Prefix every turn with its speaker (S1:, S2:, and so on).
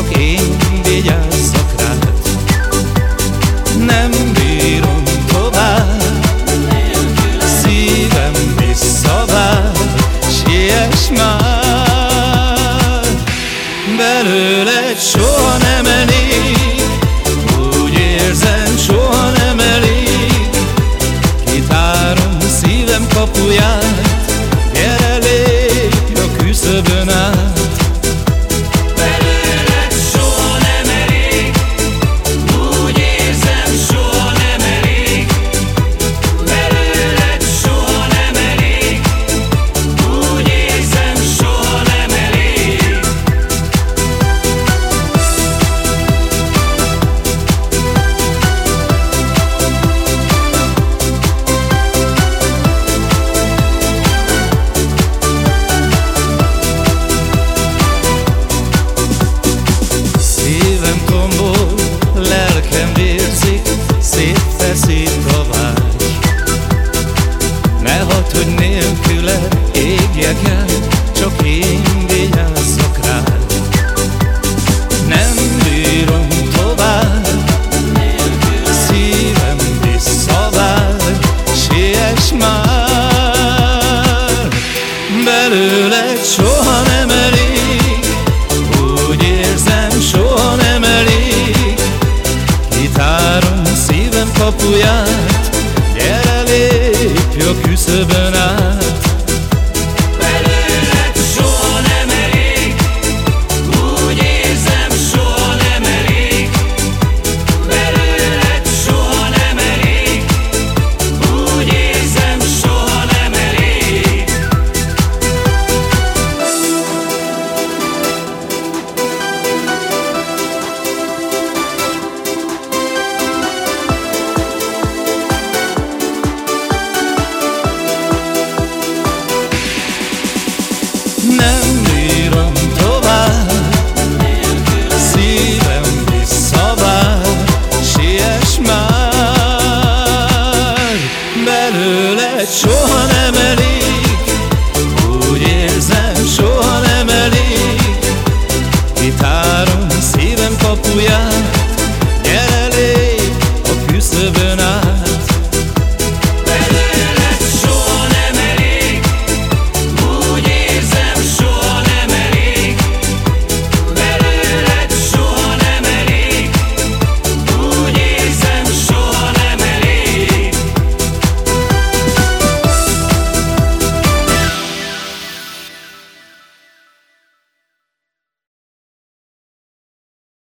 S1: csak én vigyázzak rád. Nem bírom tovább Szívem visszavár Siess már. Belőled soha nem kapuját. Gyere lépj a
S2: küszöbe 说
S1: 好